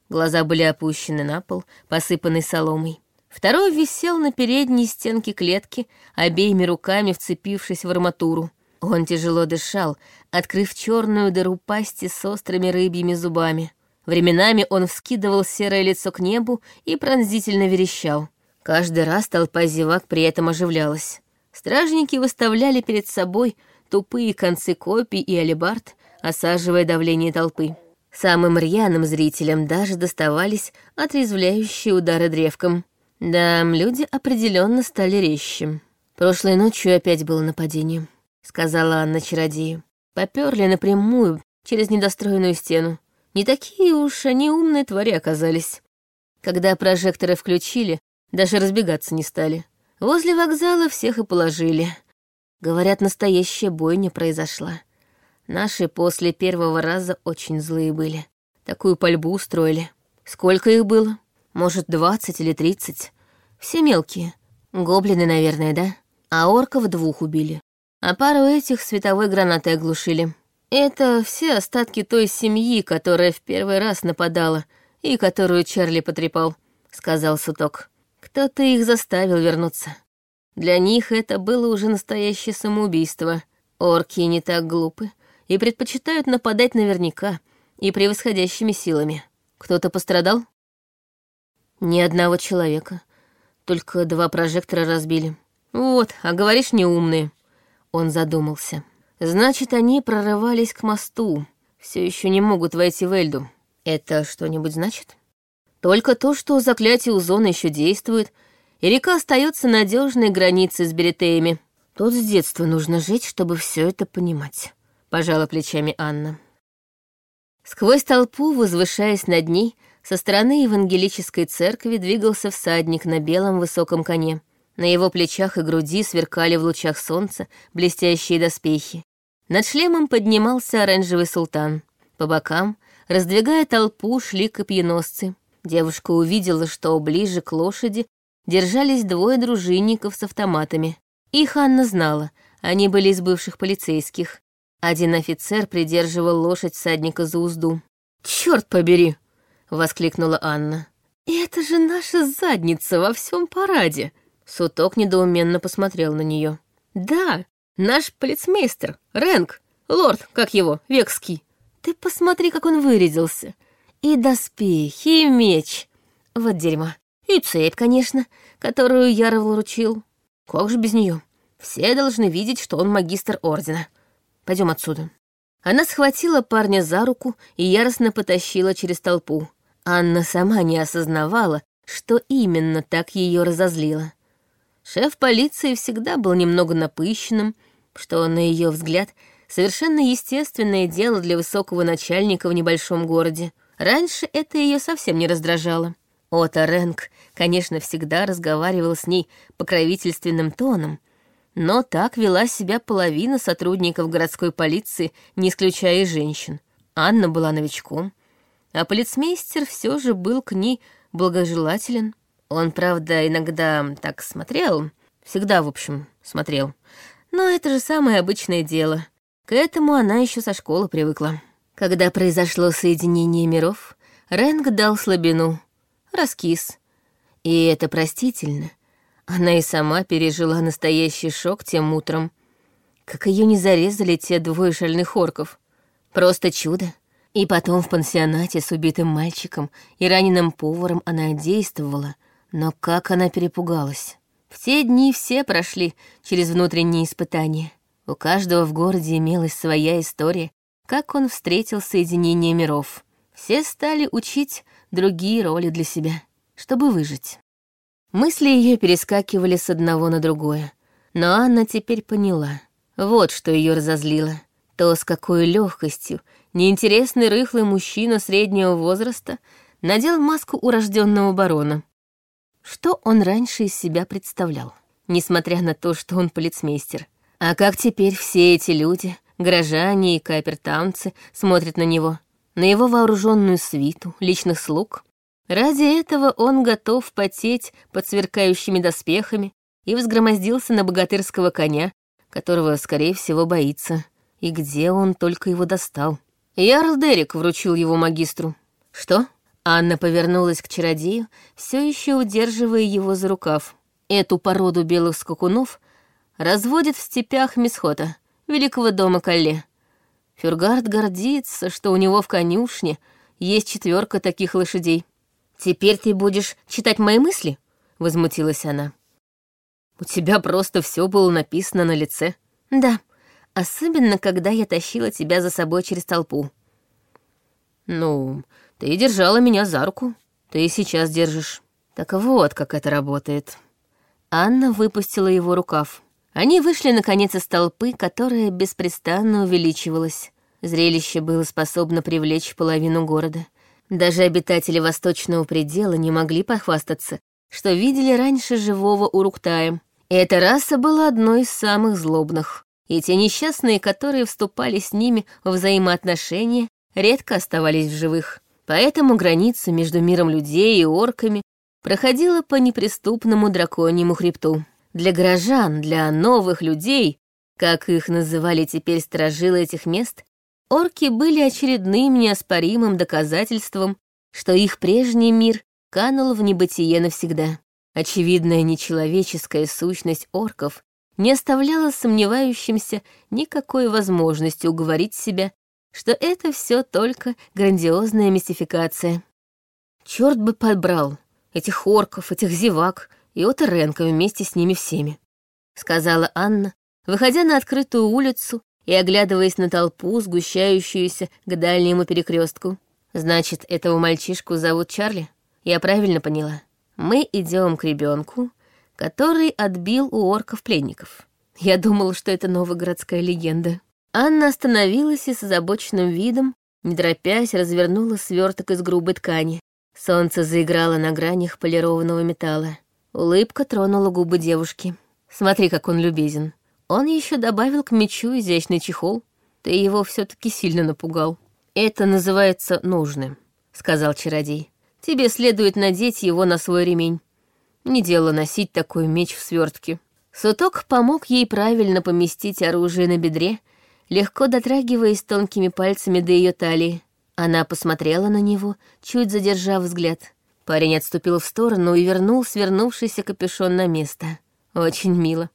[SPEAKER 1] Глаза были опущены на пол, посыпанный соломой. Второй висел на передней стенке клетки, обеими руками вцепившись в арматуру. Он тяжело дышал, открыв черную дыру пасти с острыми рыбьими зубами. Временами он вскидывал серое лицо к небу и пронзительно верещал. Каждый раз толпа зевак при этом оживлялась. Стражники выставляли перед собой тупые концы копий и алебард, осаживая давление толпы. Самым рьяным зрителям даже доставались отрезвляющие удары древком. Да, люди определенно стали резче. Прошлой ночью опять было нападение, сказала Анна чародею. Поперли напрямую через недостроенную стену. Не такие уж они умные твари оказались. Когда прожекторы включили, даже разбегаться не стали. Возле вокзала всех и положили. Говорят, настоящая бойня произошла. Наши после первого раза очень злые были. Такую пальбу устроили. Сколько их было? Может, двадцать или тридцать? Все мелкие. Гоблины, наверное, да? А орков двух убили. А пару этих световой гранатой оглушили. Это все остатки той семьи, которая в первый раз нападала и которую Чарли потрепал, сказал Суток. Кто-то их заставил вернуться. Для них это было уже настоящее самоубийство. Орки не так глупы и предпочитают нападать наверняка и превосходящими силами. Кто-то пострадал? Ни одного человека. Только два прожектора разбили. Вот, а говоришь, неумные. Он задумался. Значит, они прорывались к мосту. Все еще не могут войти в Эльду. Это что-нибудь значит? Только то, что заклятие Узона еще действует, и река остается надежной границей с Беретеями. Тут с детства нужно жить, чтобы все это понимать. Пожала плечами Анна. Сквозь толпу, возвышаясь над ней, со стороны евангелической церкви двигался всадник на белом высоком коне. На его плечах и груди сверкали в лучах солнца блестящие доспехи. Над шлемом поднимался оранжевый султан. По бокам, раздвигая толпу, шли копьеносцы. Девушка увидела, что ближе к лошади держались двое дружинников с автоматами. Их Анна знала, они были из бывших полицейских. Один офицер придерживал лошадь всадника за узду. «Чёрт побери!» — воскликнула Анна. «Это же наша задница во всем параде!» Суток недоуменно посмотрел на нее. «Да, наш полицмейстер, Рэнк, лорд, как его, Векский. Ты посмотри, как он вырядился. И доспехи, и меч. Вот дерьмо. И цепь, конечно, которую Яровл вручил. Как же без нее? Все должны видеть, что он магистр ордена. Пойдем отсюда». Она схватила парня за руку и яростно потащила через толпу. Анна сама не осознавала, что именно так ее разозлило. Шеф полиции всегда был немного напыщенным, что, на ее взгляд, совершенно естественное дело для высокого начальника в небольшом городе. Раньше это ее совсем не раздражало. Ота Рэнк, конечно, всегда разговаривал с ней покровительственным тоном, но так вела себя половина сотрудников городской полиции, не исключая и женщин. Анна была новичком — а полицмейстер все же был к ней благожелателен. Он, правда, иногда так смотрел, всегда, в общем, смотрел. Но это же самое обычное дело. К этому она еще со школы привыкла. Когда произошло соединение миров, Рэнк дал слабину, раскис. И это простительно. Она и сама пережила настоящий шок тем утром. Как ее не зарезали те двое шальных орков. Просто чудо. И потом в пансионате с убитым мальчиком и раненым поваром она действовала, но как она перепугалась. В те дни все прошли через внутренние испытания. У каждого в городе имелась своя история, как он встретил соединение миров. Все стали учить другие роли для себя, чтобы выжить. Мысли ее перескакивали с одного на другое. Но Анна теперь поняла. Вот что ее разозлило. То, с какой легкостью неинтересный рыхлый мужчина среднего возраста надел маску урожденного барона. Что он раньше из себя представлял, несмотря на то, что он полицмейстер? А как теперь все эти люди, горожане и капертамцы, смотрят на него, на его вооруженную свиту, личных слуг? Ради этого он готов потеть под сверкающими доспехами и взгромоздился на богатырского коня, которого, скорее всего, боится. И где он только его достал? Ярл Дерек вручил его магистру. Что? Анна повернулась к чародею, все еще удерживая его за рукав. Эту породу белых скакунов разводят в степях Мисхота, великого дома Калле. Фюргард гордится, что у него в конюшне есть четверка таких лошадей. «Теперь ты будешь читать мои мысли?» — возмутилась она. «У тебя просто все было написано на лице». «Да, Особенно, когда я тащила тебя за собой через толпу. Ну, ты держала меня за руку. Ты и сейчас держишь. Так вот, как это работает. Анна выпустила его рукав. Они вышли, наконец, из толпы, которая беспрестанно увеличивалась. Зрелище было способно привлечь половину города. Даже обитатели восточного предела не могли похвастаться, что видели раньше живого Уруктая. Эта раса была одной из самых злобных, и те несчастные, которые вступали с ними в взаимоотношения, редко оставались в живых. Поэтому граница между миром людей и орками проходила по неприступному драконьему хребту. Для горожан, для новых людей, как их называли теперь сторожилы этих мест, орки были очередным неоспоримым доказательством, что их прежний мир канул в небытие навсегда. Очевидная нечеловеческая сущность орков не оставляла сомневающимся никакой возможности уговорить себя, что это все только грандиозная мистификация. Черт бы подбрал этих орков, этих зевак и Ота вместе с ними всеми, сказала Анна, выходя на открытую улицу и оглядываясь на толпу, сгущающуюся к дальнему перекрестку. Значит, этого мальчишку зовут Чарли? Я правильно поняла? Мы идем к ребенку, который отбил у орков пленников. Я думала, что это новая городская легенда. Анна остановилась и с озабоченным видом, не торопясь, развернула сверток из грубой ткани. Солнце заиграло на гранях полированного металла. Улыбка тронула губы девушки. Смотри, как он любезен. Он еще добавил к мечу изящный чехол. Ты его все-таки сильно напугал. Это называется нужным, сказал чародей. Тебе следует надеть его на свой ремень. Не дело носить такой меч в свертке. Суток помог ей правильно поместить оружие на бедре, легко дотрагиваясь тонкими пальцами до ее талии. Она посмотрела на него, чуть задержав взгляд. Парень отступил в сторону и вернул свернувшийся капюшон на место. Очень мило.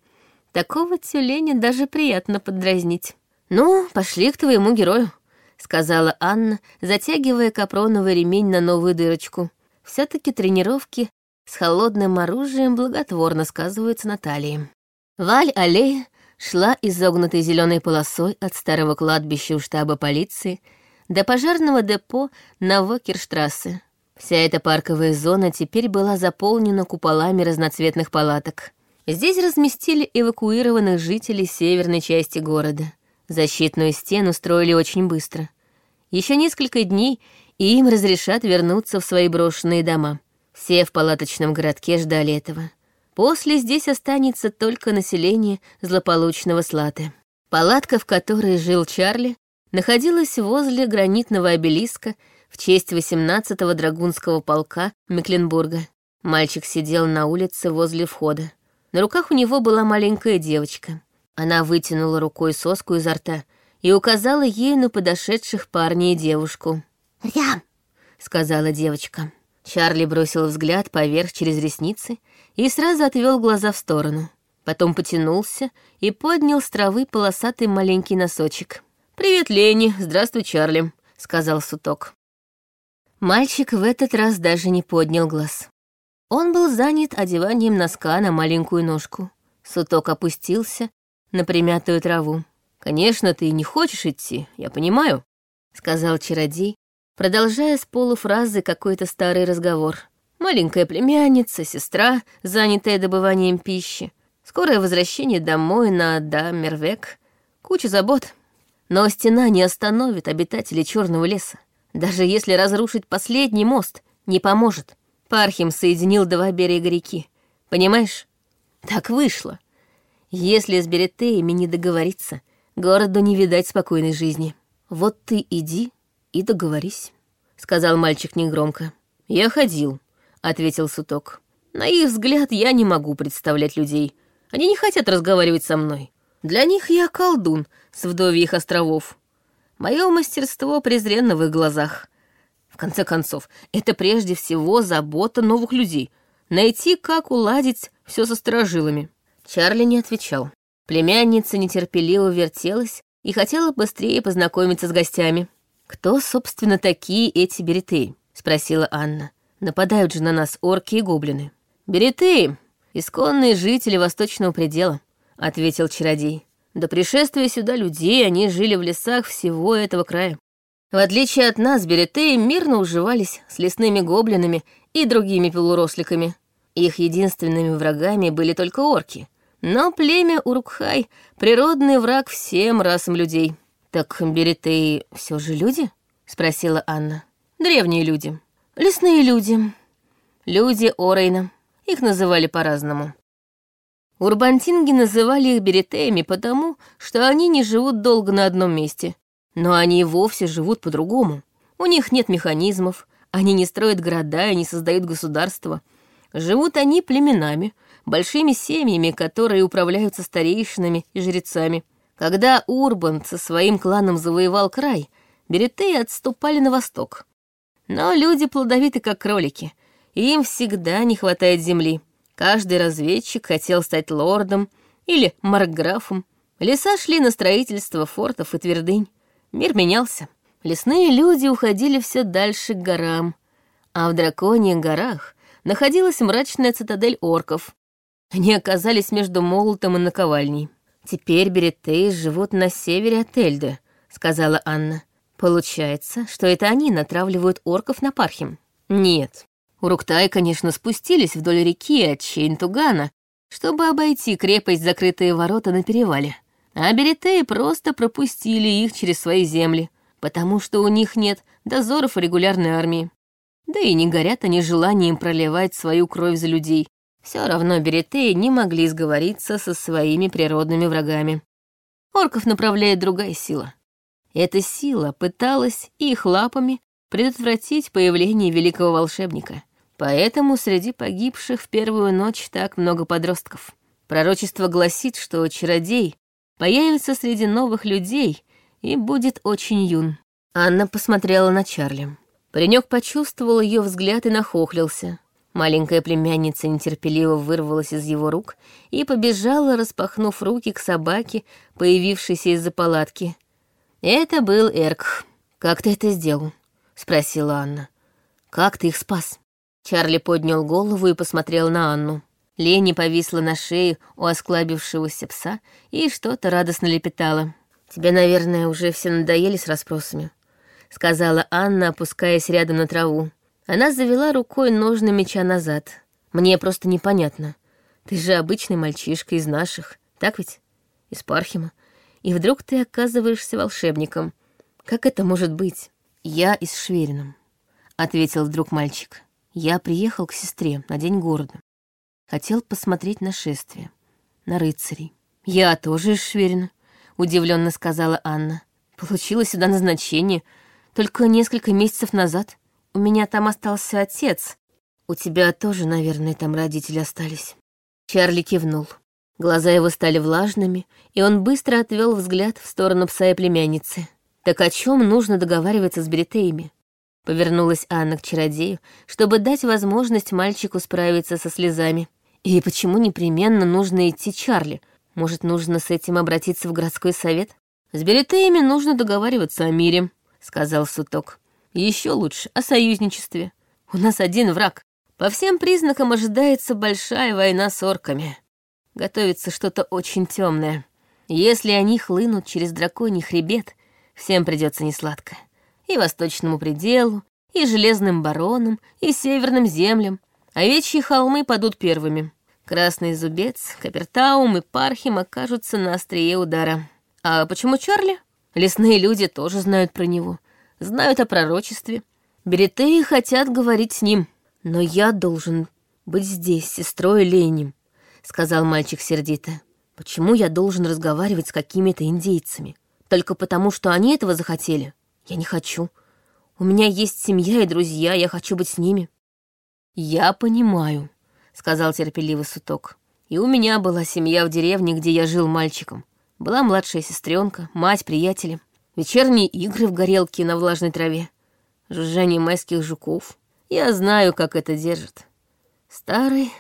[SPEAKER 1] Такого тюленя даже приятно поддразнить. «Ну, пошли к твоему герою», — сказала Анна, затягивая капроновый ремень на новую дырочку. все таки тренировки с холодным оружием благотворно сказываются на талии. Валь-аллея шла изогнутой зеленой полосой от старого кладбища у штаба полиции до пожарного депо на Вокерштрассе. Вся эта парковая зона теперь была заполнена куполами разноцветных палаток. Здесь разместили эвакуированных жителей северной части города. Защитную стену строили очень быстро. Еще несколько дней, и им разрешат вернуться в свои брошенные дома. Все в палаточном городке ждали этого. После здесь останется только население злополучного Слаты. Палатка, в которой жил Чарли, находилась возле гранитного обелиска в честь 18-го драгунского полка Мекленбурга. Мальчик сидел на улице возле входа. На руках у него была маленькая девочка. Она вытянула рукой соску изо рта и указала ей на подошедших парня и девушку. «Рям!» — сказала девочка. Чарли бросил взгляд поверх через ресницы и сразу отвел глаза в сторону. Потом потянулся и поднял с травы полосатый маленький носочек. «Привет, Лени! Здравствуй, Чарли!» — сказал Суток. Мальчик в этот раз даже не поднял глаз. Он был занят одеванием носка на маленькую ножку. Суток опустился на примятую траву. «Конечно, ты не хочешь идти, я понимаю», — сказал чародей, продолжая с полуфразы какой-то старый разговор. Маленькая племянница, сестра, занятая добыванием пищи, скорое возвращение домой на Даммервек, куча забот. Но стена не остановит обитателей Черного леса. Даже если разрушить последний мост, не поможет. Пархим соединил два берега реки. Понимаешь? Так вышло. Если с Беретеями не договориться, городу не видать спокойной жизни. Вот ты иди и договорись», — сказал мальчик негромко. «Я ходил», — ответил Суток. «На их взгляд я не могу представлять людей. Они не хотят разговаривать со мной. Для них я колдун с вдовьих островов. Мое мастерство презренно в их глазах. В конце концов, это прежде всего забота новых людей. Найти, как уладить все со сторожилами». Чарли не отвечал. Племянница нетерпеливо вертелась и хотела быстрее познакомиться с гостями. «Кто, собственно, такие эти беретеи?» — спросила Анна. «Нападают же на нас орки и гоблины». «Беретеи — исконные жители Восточного предела», — ответил чародей. «До пришествия сюда людей они жили в лесах всего этого края. В отличие от нас, беретеи мирно уживались с лесными гоблинами и другими полуросликами. Их единственными врагами были только орки. Но племя Урукхай — природный враг всем расам людей. «Так беретеи все же люди?» — спросила Анна. «Древние люди. Лесные люди. Люди Орейна. Их называли по-разному. Урбантинги называли их беретеями потому, что они не живут долго на одном месте. Но они и вовсе живут по-другому. У них нет механизмов, они не строят города и не создают государства. Живут они племенами, большими семьями, которые управляются старейшинами и жрецами. Когда Урбан со своим кланом завоевал край, беретеи отступали на восток. Но люди плодовиты, как кролики, и им всегда не хватает земли. Каждый разведчик хотел стать лордом или маркграфом. Леса шли на строительство фортов и твердынь. Мир менялся. Лесные люди уходили все дальше к горам, а в Драконьих горах находилась мрачная цитадель орков. Они оказались между молотом и наковальней. «Теперь беретеи живут на севере от Эльды», — сказала Анна. «Получается, что это они натравливают орков на Пархим?» «Нет. Уруктаи, конечно, спустились вдоль реки от Чейнтугана, чтобы обойти крепость закрытые ворота на перевале. А беретеи просто пропустили их через свои земли, потому что у них нет дозоров и регулярной армии. Да и не горят они желанием проливать свою кровь за людей. Все равно беретеи не могли сговориться со своими природными врагами. Орков направляет другая сила. Эта сила пыталась их лапами предотвратить появление великого волшебника. Поэтому среди погибших в первую ночь так много подростков. Пророчество гласит, что чародей появится среди новых людей и будет очень юн. Анна посмотрела на Чарли. Паренек почувствовал ее взгляд и нахохлился. Маленькая племянница нетерпеливо вырвалась из его рук и побежала, распахнув руки к собаке, появившейся из-за палатки. Это был Эрк. «Как ты это сделал?» — спросила Анна. «Как ты их спас?» Чарли поднял голову и посмотрел на Анну. Лени повисла на шее у осклабившегося пса и что-то радостно лепетала. «Тебе, наверное, уже все надоели с расспросами», — сказала Анна, опускаясь рядом на траву. Она завела рукой ножны меча назад. «Мне просто непонятно. Ты же обычный мальчишка из наших, так ведь? Из Пархима. И вдруг ты оказываешься волшебником. Как это может быть?» «Я из Шверином», — ответил вдруг мальчик. «Я приехал к сестре на день города. Хотел посмотреть на шествие, на рыцарей. Я тоже из Шверина, удивленно сказала Анна. Получила сюда назначение только несколько месяцев назад. У меня там остался отец. У тебя тоже, наверное, там родители остались. Чарли кивнул. Глаза его стали влажными, и он быстро отвел взгляд в сторону пса и племянницы. Так о чем нужно договариваться с Бритеями? Повернулась Анна к чародею, чтобы дать возможность мальчику справиться со слезами. И почему непременно нужно идти Чарли? Может, нужно с этим обратиться в городской совет? С Беретеями нужно договариваться о мире, сказал Суток. Еще лучше о союзничестве. У нас один враг. По всем признакам ожидается большая война с орками. Готовится что-то очень темное. Если они хлынут через драконий хребет, всем придется несладко. И восточному пределу, и железным баронам, и северным землям, Овечьи холмы падут первыми. Красный зубец, Капертаум и Пархим окажутся на острие удара. А почему Чарли? Лесные люди тоже знают про него. Знают о пророчестве. Беретеи хотят говорить с ним. Но я должен быть здесь, сестрой Ленем, сказал мальчик сердито. Почему я должен разговаривать с какими-то индейцами? Только потому, что они этого захотели? Я не хочу. У меня есть семья и друзья, я хочу быть с ними. «Я понимаю», — сказал терпеливый суток. «И у меня была семья в деревне, где я жил мальчиком. Была младшая сестренка, мать, приятели, вечерние игры в горелке на влажной траве, жужжание майских жуков. Я знаю, как это держит. Старый,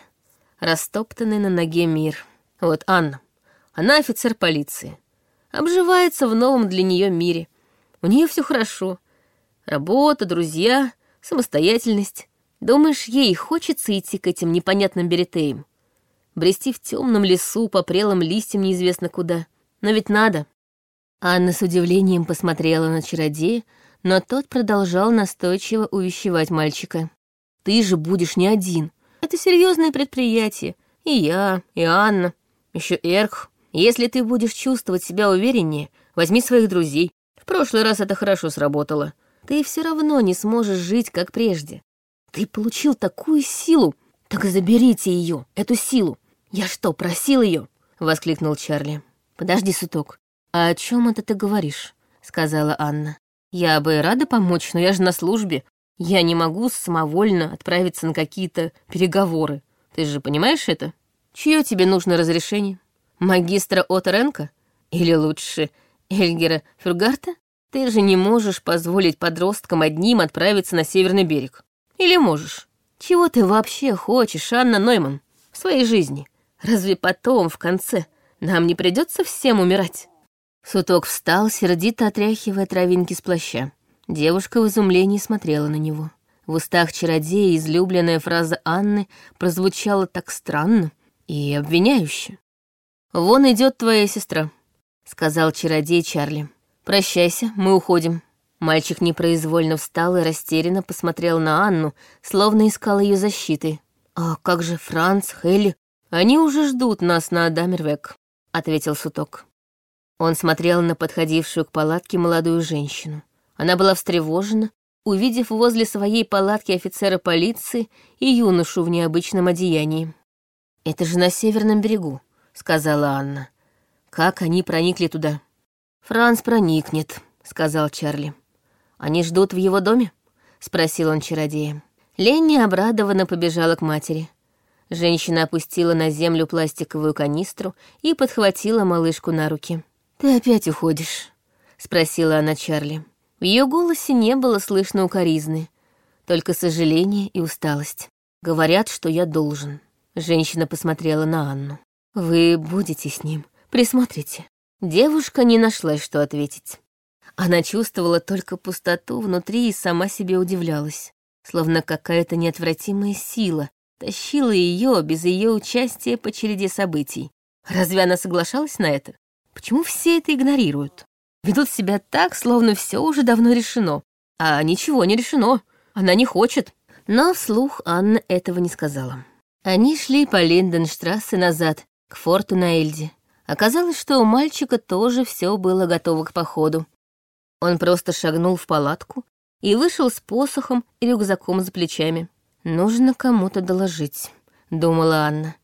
[SPEAKER 1] растоптанный на ноге мир. Вот Анна. Она офицер полиции. Обживается в новом для нее мире. У нее все хорошо. Работа, друзья, самостоятельность. Думаешь, ей хочется идти к этим непонятным беретеям? Брести в темном лесу по прелым листьям неизвестно куда. Но ведь надо. Анна с удивлением посмотрела на чародея, но тот продолжал настойчиво увещевать мальчика. «Ты же будешь не один. Это серьезное предприятие. И я, и Анна, еще Эрх. Если ты будешь чувствовать себя увереннее, возьми своих друзей. В прошлый раз это хорошо сработало. Ты все равно не сможешь жить, как прежде. Ты получил такую силу. Так заберите ее, эту силу. Я что, просил ее? воскликнул Чарли. Подожди, суток. А о чем это ты говоришь? сказала Анна. Я бы рада помочь, но я же на службе. Я не могу самовольно отправиться на какие-то переговоры. Ты же понимаешь это? Чье тебе нужно разрешение? Магистра Оторенко? Или лучше, Эльгера Фюргарта? Ты же не можешь позволить подросткам одним отправиться на северный берег. Или можешь? Чего ты вообще хочешь, Анна Нойман, в своей жизни? Разве потом, в конце, нам не придется всем умирать?» Суток встал, сердито отряхивая травинки с плаща. Девушка в изумлении смотрела на него. В устах чародея излюбленная фраза Анны прозвучала так странно и обвиняюще. «Вон идет твоя сестра», — сказал чародей Чарли. «Прощайся, мы уходим». Мальчик непроизвольно встал и растерянно посмотрел на Анну, словно искал ее защиты. «А как же Франц, Хелли? Они уже ждут нас на Дамервек», — ответил Суток. Он смотрел на подходившую к палатке молодую женщину. Она была встревожена, увидев возле своей палатки офицера полиции и юношу в необычном одеянии. «Это же на северном берегу», — сказала Анна. «Как они проникли туда?» «Франц проникнет», — сказал Чарли. «Они ждут в его доме?» — спросил он чародея. Ленни обрадованно побежала к матери. Женщина опустила на землю пластиковую канистру и подхватила малышку на руки. «Ты опять уходишь?» — спросила она Чарли. В ее голосе не было слышно укоризны, только сожаление и усталость. «Говорят, что я должен». Женщина посмотрела на Анну. «Вы будете с ним, присмотрите». Девушка не нашла, что ответить. Она чувствовала только пустоту внутри и сама себе удивлялась, словно какая-то неотвратимая сила тащила ее без ее участия по череде событий. Разве она соглашалась на это? Почему все это игнорируют? Ведут себя так, словно все уже давно решено. А ничего не решено. Она не хочет. Но вслух Анна этого не сказала. Они шли по Линденштрассе назад, к форту на Эльде. Оказалось, что у мальчика тоже все было готово к походу. Он просто шагнул в палатку и вышел с посохом и рюкзаком за плечами. «Нужно кому-то доложить», — думала Анна.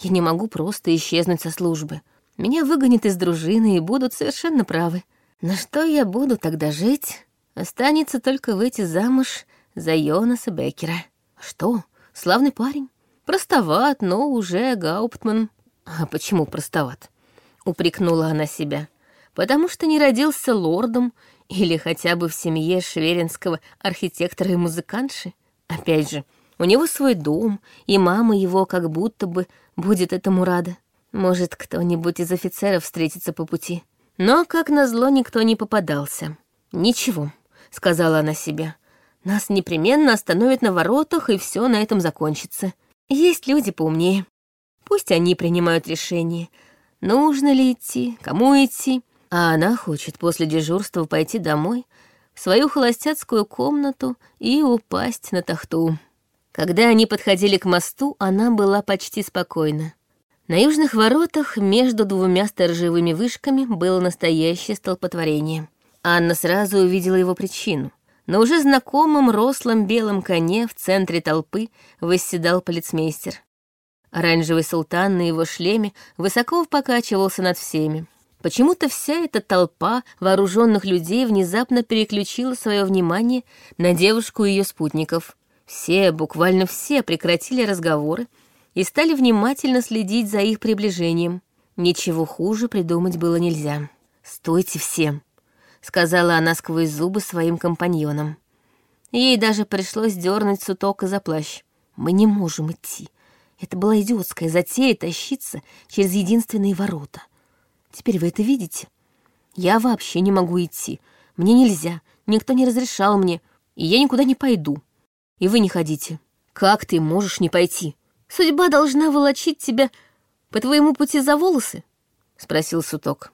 [SPEAKER 1] «Я не могу просто исчезнуть со службы. Меня выгонят из дружины и будут совершенно правы. На что я буду тогда жить? Останется только выйти замуж за Йонаса Беккера. Что? Славный парень. Простоват, но уже гауптман. А почему простоват? Упрекнула она себя. Потому что не родился лордом или хотя бы в семье шверинского архитектора и музыкантши. Опять же, у него свой дом, и мама его как будто бы будет этому рада. Может, кто-нибудь из офицеров встретится по пути. Но, как назло, никто не попадался. «Ничего», — сказала она себе. «Нас непременно остановят на воротах, и все на этом закончится. Есть люди поумнее. Пусть они принимают решение, нужно ли идти, кому идти. А она хочет после дежурства пойти домой, в свою холостяцкую комнату и упасть на тахту». Когда они подходили к мосту, она была почти спокойна. На южных воротах между двумя сторожевыми вышками было настоящее столпотворение. Анна сразу увидела его причину. На уже знакомом рослом белом коне в центре толпы восседал полицмейстер. Оранжевый султан на его шлеме высоко покачивался над всеми. Почему-то вся эта толпа вооруженных людей внезапно переключила свое внимание на девушку и ее спутников. Все, буквально все прекратили разговоры и стали внимательно следить за их приближением. Ничего хуже придумать было нельзя. «Стойте все», — сказала она сквозь зубы своим компаньонам. Ей даже пришлось дернуть суток за плащ. «Мы не можем идти. Это была идиотская затея тащиться через единственные ворота. Теперь вы это видите? Я вообще не могу идти. Мне нельзя, никто не разрешал мне, и я никуда не пойду. И вы не ходите. Как ты можешь не пойти? Судьба должна волочить тебя по твоему пути за волосы?» — спросил Суток.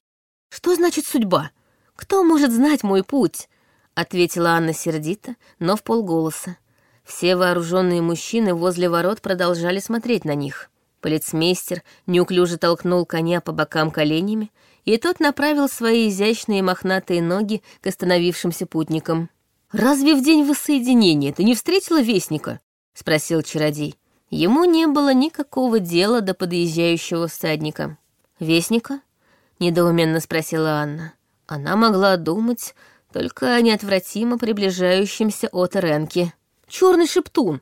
[SPEAKER 1] «Что значит судьба? Кто может знать мой путь? ответила Анна сердито, но в полголоса. Все вооруженные мужчины возле ворот продолжали смотреть на них. Полицмейстер неуклюже толкнул коня по бокам коленями, и тот направил свои изящные мохнатые ноги к остановившимся путникам. «Разве в день воссоединения ты не встретила вестника?» — спросил чародей. Ему не было никакого дела до подъезжающего всадника. «Вестника?» — недоуменно спросила Анна. Она могла думать только о неотвратимо приближающемся от Ренки. Черный шептун.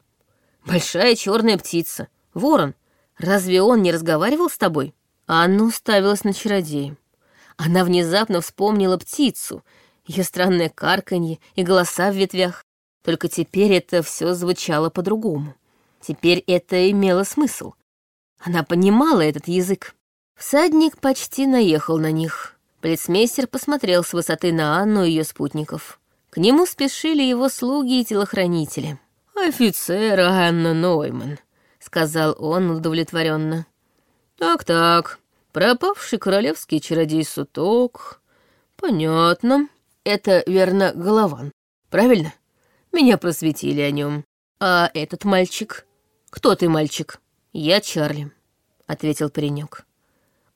[SPEAKER 1] Большая черная птица. Ворон. Разве он не разговаривал с тобой?» Анна уставилась на чародея. Она внезапно вспомнила птицу, ее странное карканье и голоса в ветвях. Только теперь это все звучало по-другому. Теперь это имело смысл. Она понимала этот язык. Всадник почти наехал на них. Полицмейстер посмотрел с высоты на Анну и ее спутников. К нему спешили его слуги и телохранители. «Офицер Анна Нойман», — сказал он удовлетворенно. «Так-так, пропавший королевский чародей Суток. Понятно. Это, верно, Голован. Правильно? Меня просветили о нем. А этот мальчик? Кто ты, мальчик? Я Чарли», — ответил паренек.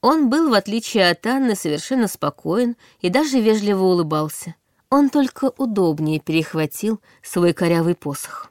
[SPEAKER 1] Он был, в отличие от Анны, совершенно спокоен и даже вежливо улыбался. Он только удобнее перехватил свой корявый посох.